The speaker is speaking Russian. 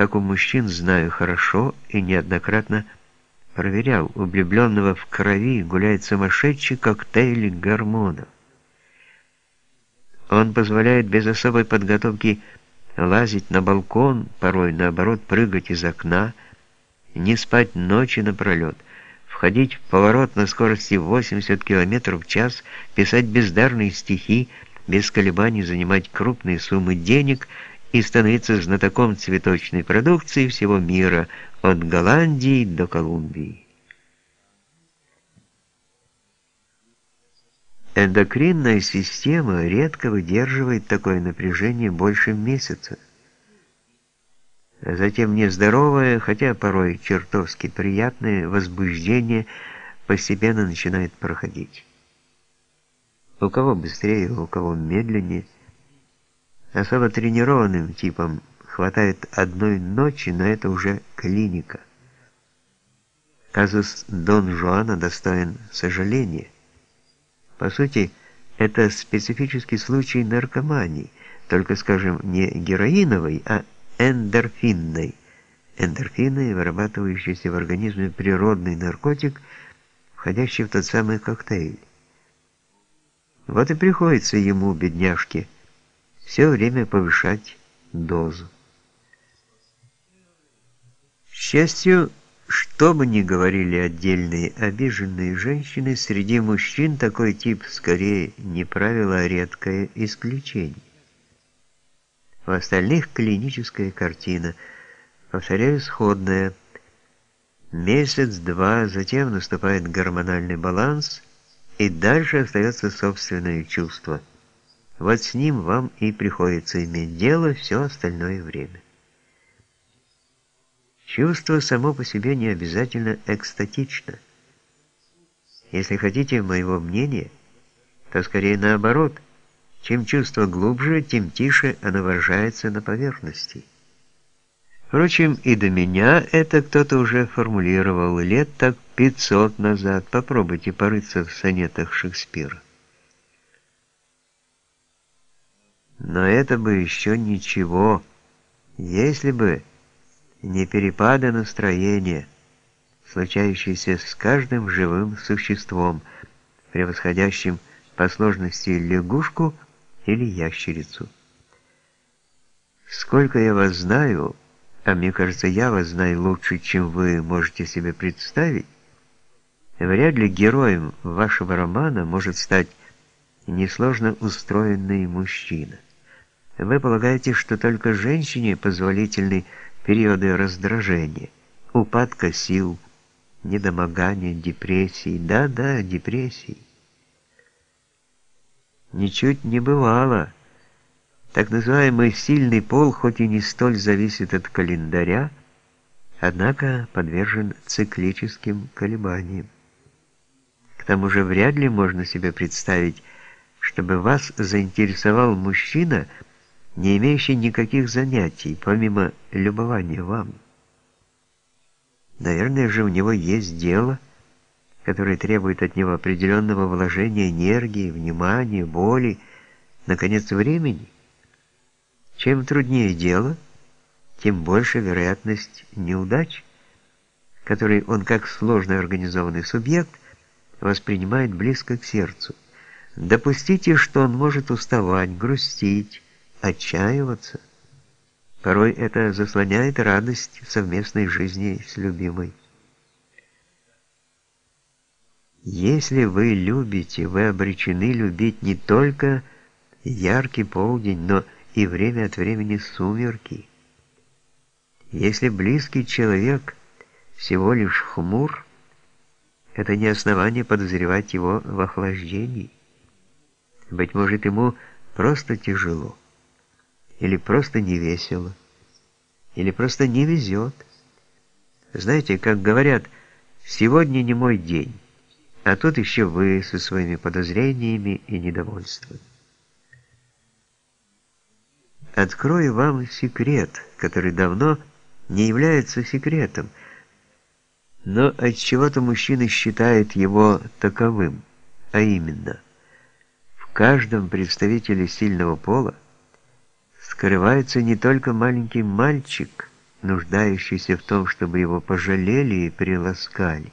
как у мужчин знаю хорошо и неоднократно проверял, у влюбленного в крови гуляет сумасшедший коктейль гормонов. Он позволяет без особой подготовки лазить на балкон, порой наоборот прыгать из окна, не спать ночи напролет, входить в поворот на скорости 80 км в час, писать бездарные стихи, без колебаний занимать крупные суммы денег и становиться знатоком цветочной продукции всего мира, от Голландии до Колумбии. Эндокринная система редко выдерживает такое напряжение больше месяца. Затем нездоровое, хотя порой чертовски приятное возбуждение постепенно начинает проходить. У кого быстрее, у кого медленнее. Особо тренированным типом хватает одной ночи, но это уже клиника. Казус Дон Жуана достоин сожаления. По сути, это специфический случай наркомании, только, скажем, не героиновой, а эндорфинной. Эндорфины, вырабатывающийся в организме природный наркотик, входящий в тот самый коктейль. Вот и приходится ему, бедняжке, все время повышать дозу. К счастью, что бы ни говорили отдельные обиженные женщины, среди мужчин такой тип скорее не правило, а редкое исключение. У остальных клиническая картина, повторяю, сходная. Месяц-два, затем наступает гормональный баланс, и дальше остается собственное чувство. Вот с ним вам и приходится иметь дело все остальное время. Чувство само по себе не обязательно экстатично. Если хотите моего мнения, то скорее наоборот. Чем чувство глубже, тем тише оно выражается на поверхности. Впрочем, и до меня это кто-то уже формулировал лет так 500 назад. Попробуйте порыться в сонетах Шекспира. Но это бы еще ничего, если бы не перепады настроения, случающиеся с каждым живым существом, превосходящим по сложности лягушку или ящерицу. Сколько я вас знаю, а мне кажется, я вас знаю лучше, чем вы можете себе представить, вряд ли героем вашего романа может стать несложно устроенный мужчина. Вы полагаете, что только женщине позволительный периоды раздражения, упадка сил, недомогания, депрессии. Да-да, депрессии. Ничуть не бывало. Так называемый сильный пол хоть и не столь зависит от календаря, однако подвержен циклическим колебаниям. К тому же вряд ли можно себе представить, чтобы вас заинтересовал мужчина – не имеющий никаких занятий, помимо любования вам. Наверное же у него есть дело, которое требует от него определенного вложения энергии, внимания, воли, наконец, времени. Чем труднее дело, тем больше вероятность неудач, которые он как сложно организованный субъект воспринимает близко к сердцу. Допустите, что он может уставать, грустить, отчаиваться. Порой это заслоняет радость совместной жизни с любимой. Если вы любите, вы обречены любить не только яркий полдень, но и время от времени сумерки. Если близкий человек всего лишь хмур, это не основание подозревать его в охлаждении. Быть может, ему просто тяжело или просто не весело, или просто не везет. Знаете, как говорят, сегодня не мой день, а тут еще вы со своими подозрениями и недовольством. Открою вам секрет, который давно не является секретом, но от чего-то мужчины считают его таковым, а именно, в каждом представителе сильного пола скрывается не только маленький мальчик, нуждающийся в том, чтобы его пожалели и приласкали.